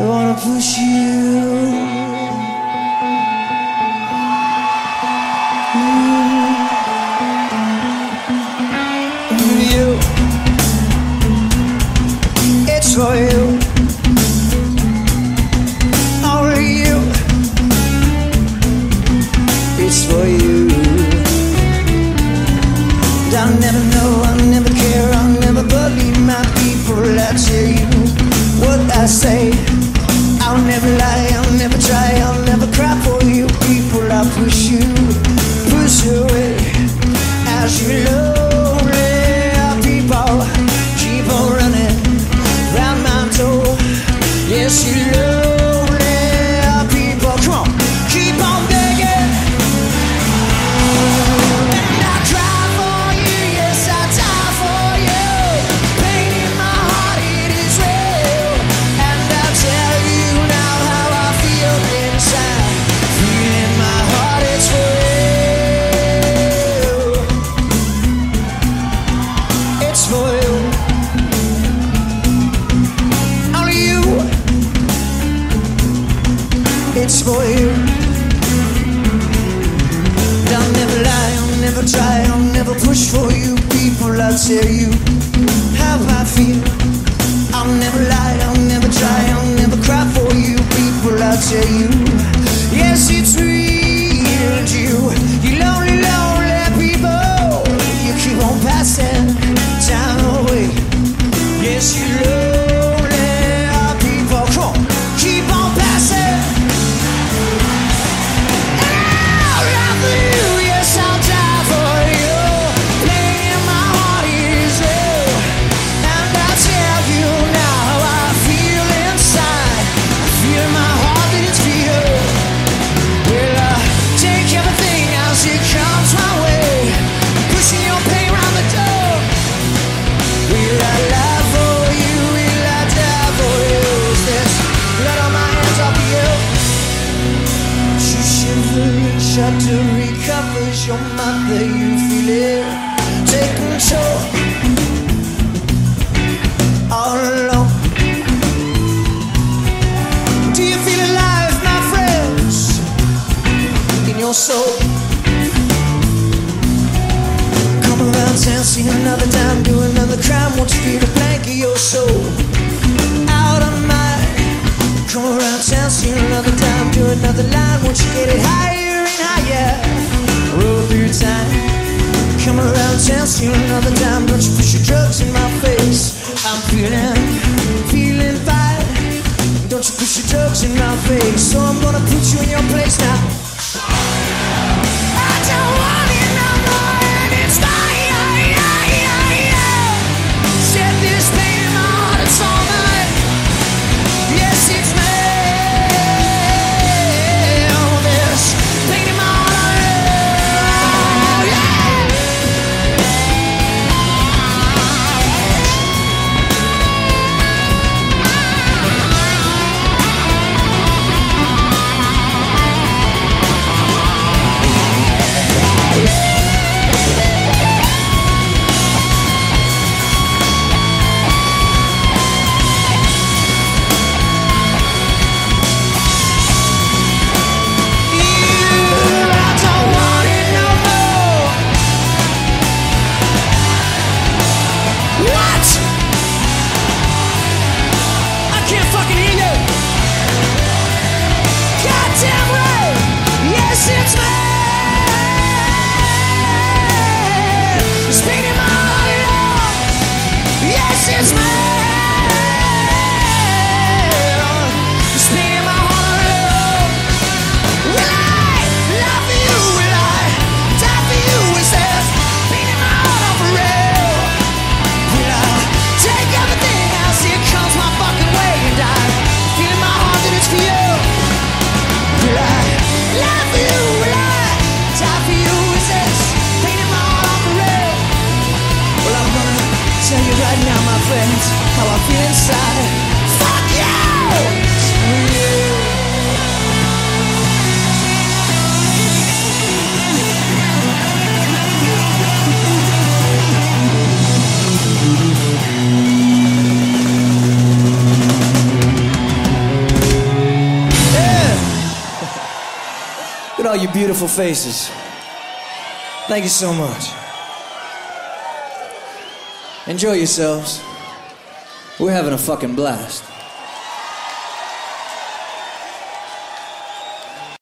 I wanna push you. You. It's for you. Only you. It's for you. I'll never know, I'll never care, I'll never believe my people. I tell you what I say. I'll never lie, I'll never try, I'll never cry for you people. I push you, push away as you lonely tell you how I feel. I'll never lie, I'll never try, I'll never cry for you people. I'll tell you, yes, it's real. You, you lonely, lonely people. You keep on passing shudder recovers your mother, you feel it take control all alone. Do you feel alive, my friends, in your soul? Come around town, see another time, do another crime. Won't you feel the blank of your soul? Out of mind. Come around town, see another time, do another line. Won't you get it higher? Around town, see another time. Don't you push your drugs in my face? I'm feeling tell you right now, my friends, how I feel inside. Fuck you! Look at all your beautiful faces. Thank you so much. Enjoy yourselves. We're having a fucking blast.